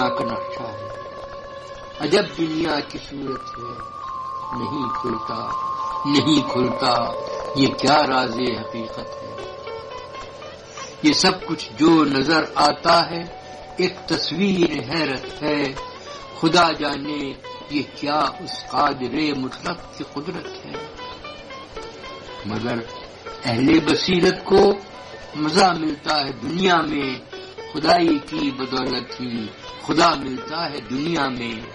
का नक्शा है। अजब दुनिया की सूरत है। नहीं खुलता नहीं खुलता। ये क्या राजे हकीकत है? ये सब कुछ जो नज़र आता है, एक तस्वीर हैरत है। खुदा जाने ये क्या उस कादरे मुतलक की कुदरत है। मगर अहले बसीरत को मज़ा मिलता है दुनिया में खुदाई की बदौलत ही खुदा मिलता है दुनिया में।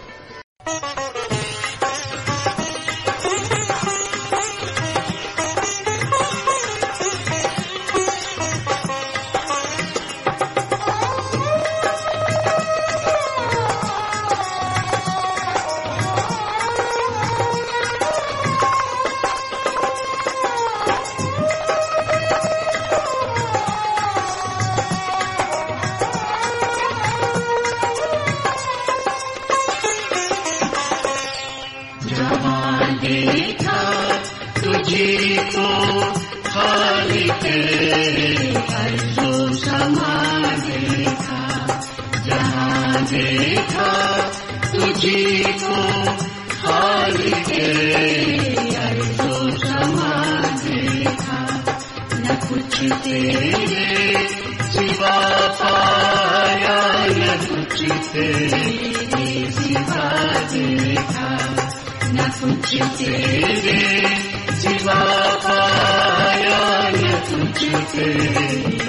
से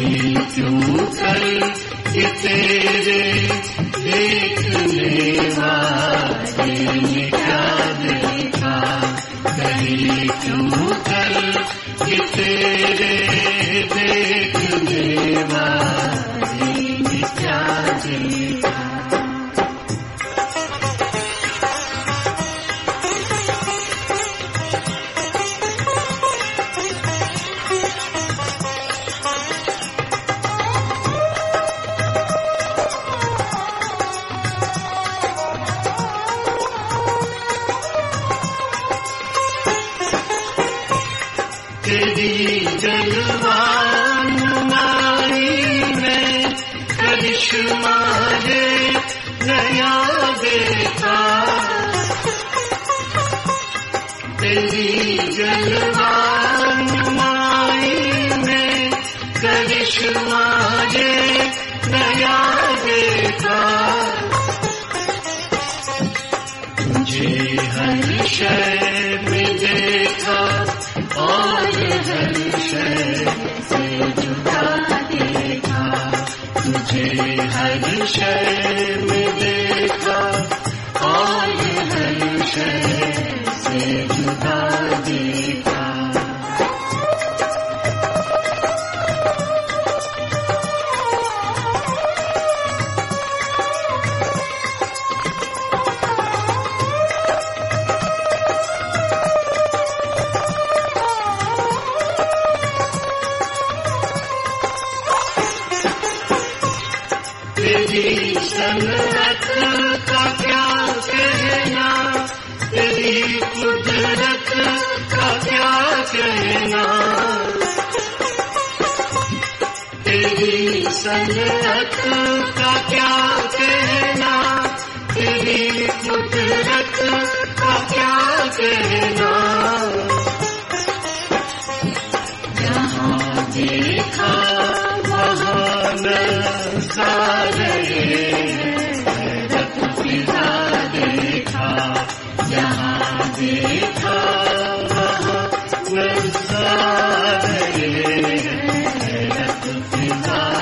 भी क्यों कर कि तेरे देखने वाले कहीं क्यों कर कि तेरे देखने वाले क्या देखा शय में देखा और हर शय से शले विदेश से संगत का क्या कहना? तेरी कुदरत का क्या कहना? जहाँ देखा वहाँ नज़र देखा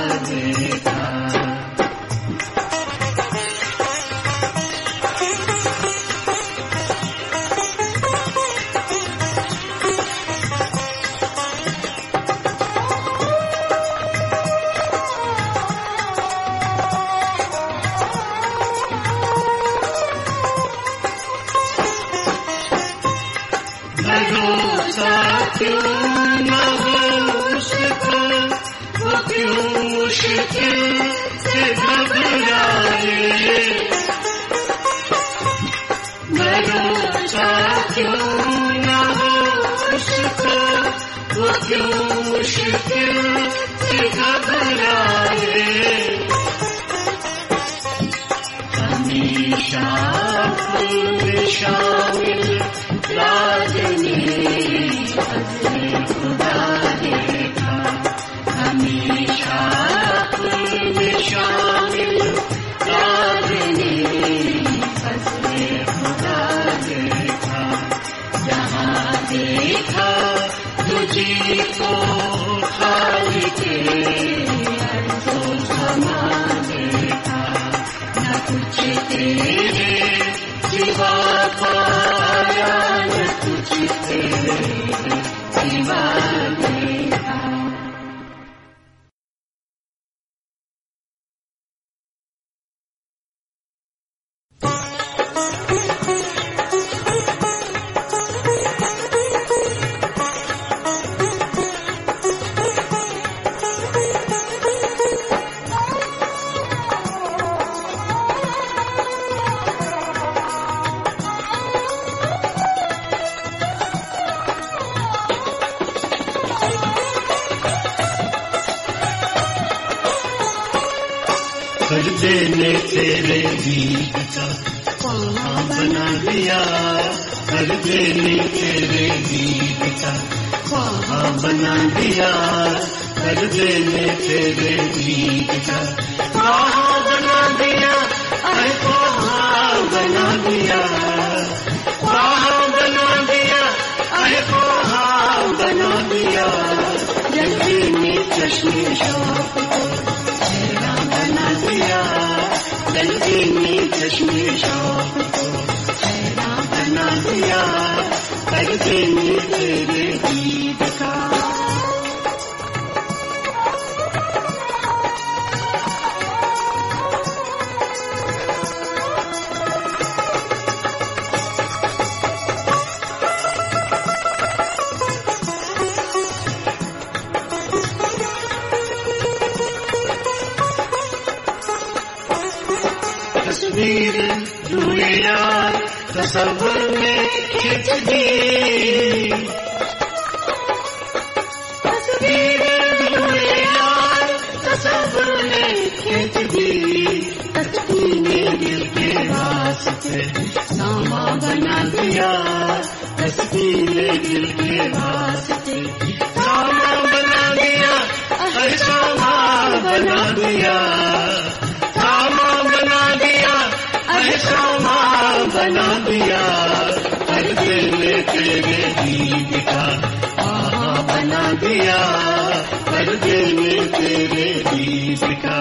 राजनी कुछ पर्दे ने तेरे गीत का वहाँ बना दिया। पर्दे ने तेरे गीत का वहाँ बना दिया। अरे वहाँ बना दिया। बना दिया। अरे वहाँ बना दिया। में चश्मे शौक चेहरा बना दिया। में चश्मे शौक दिया तेरे गीत का। वास्ते सामा बना दिया तस्वीर दिल के वास्ते सामा बना दिया, हर सामा बना दिया। सामा बना दिया अरे सामा बना दिया। हर दिल तेरे गीत का आहा बना दिया। हर दिल तेरे गीत का।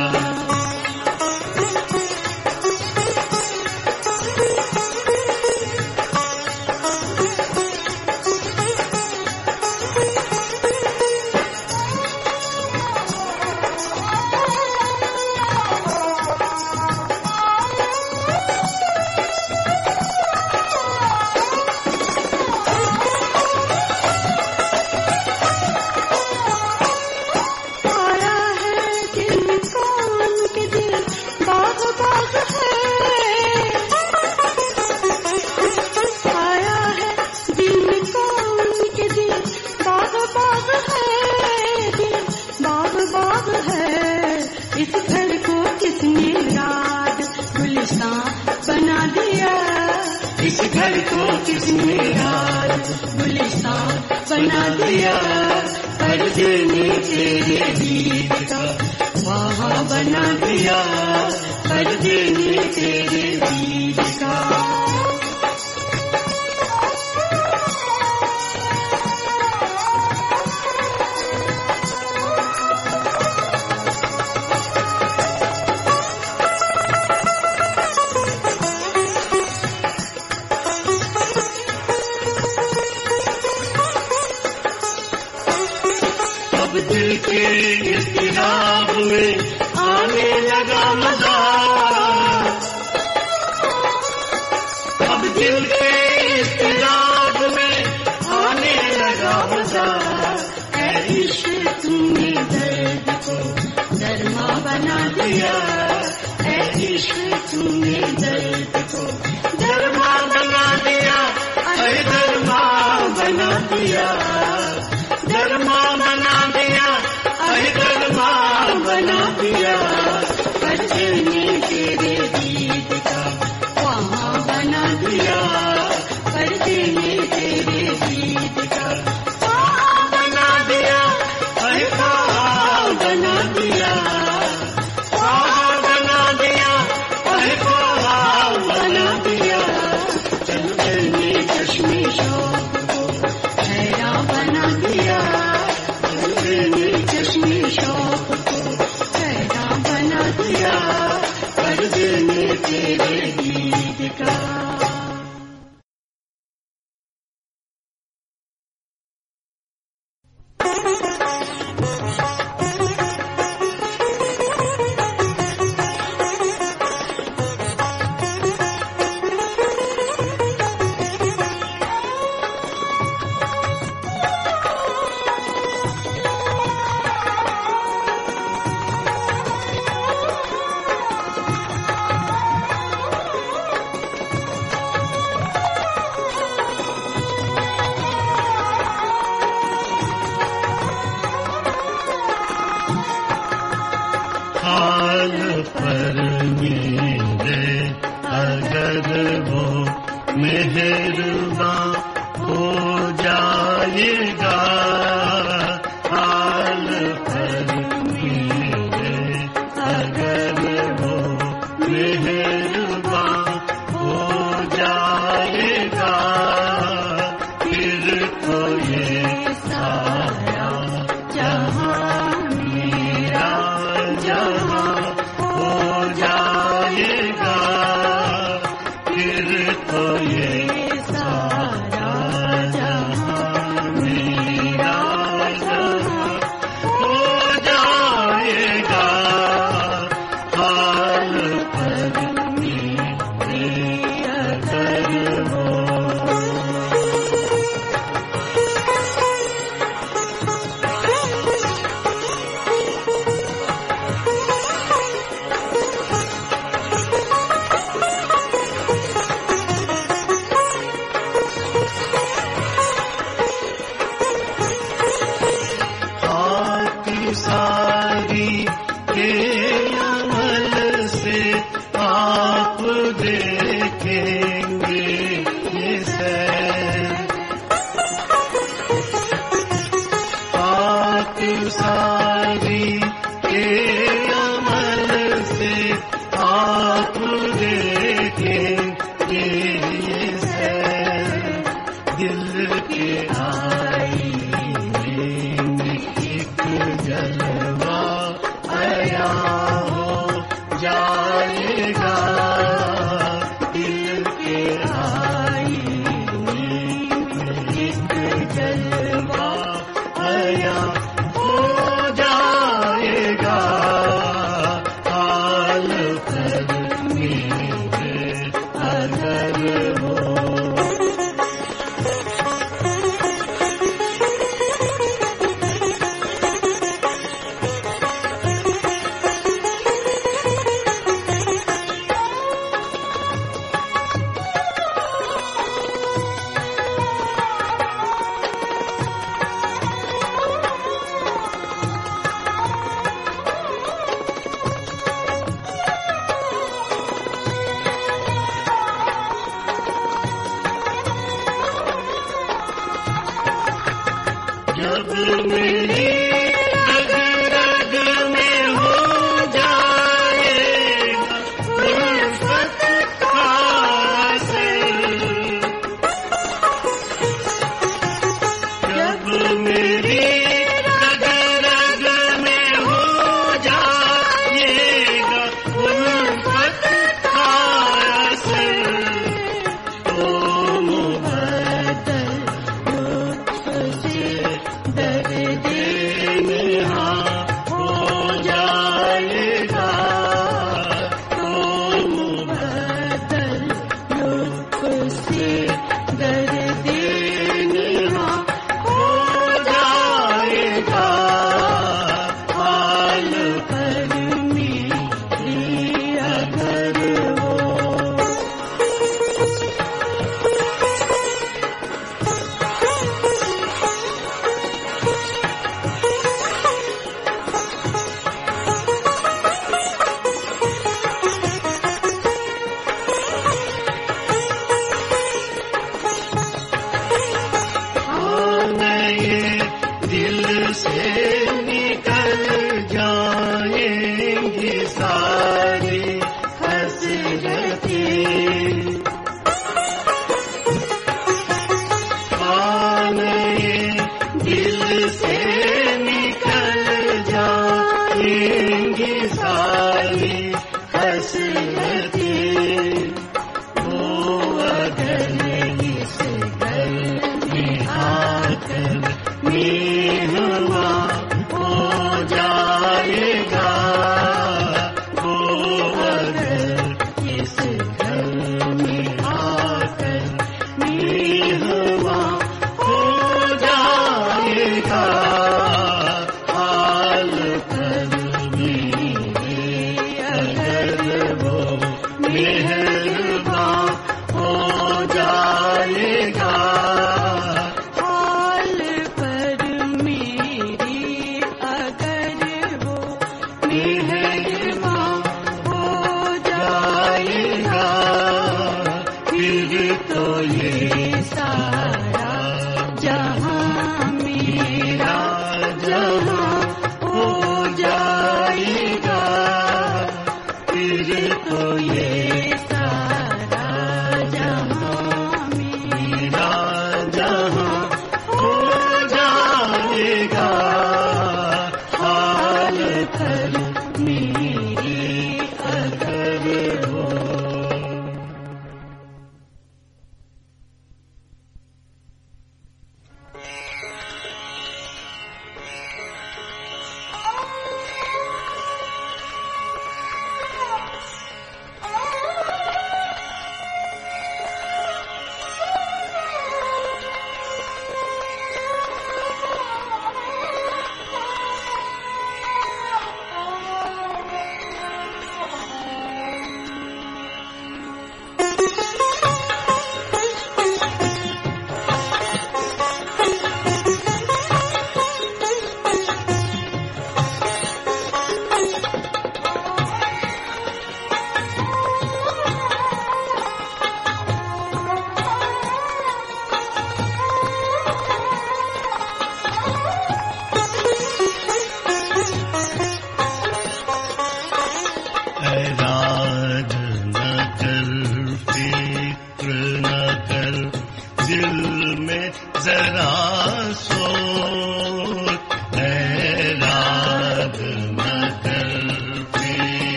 दिया। धर्मा बना दिया अरे बना दिया।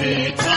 Peter.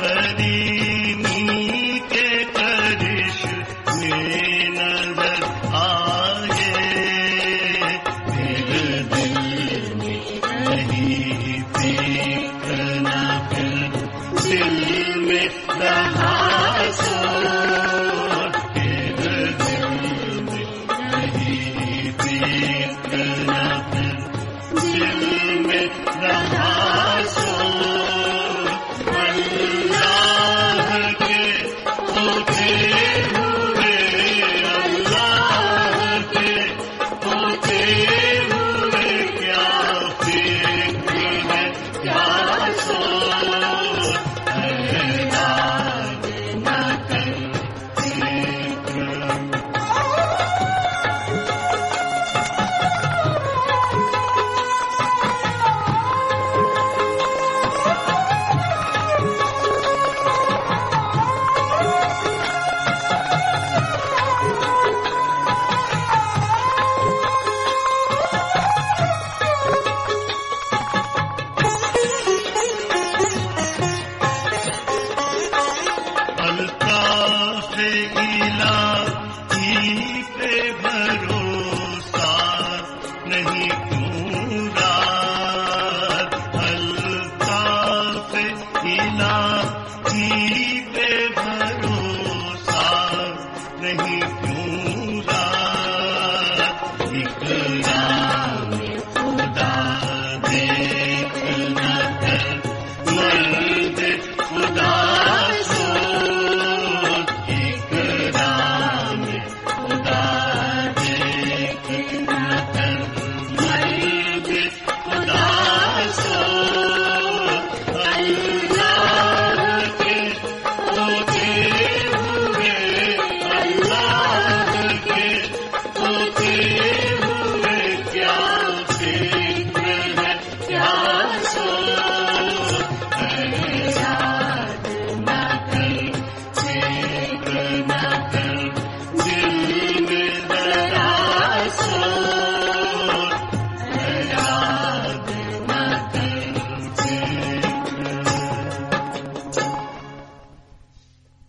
ಕಲಿ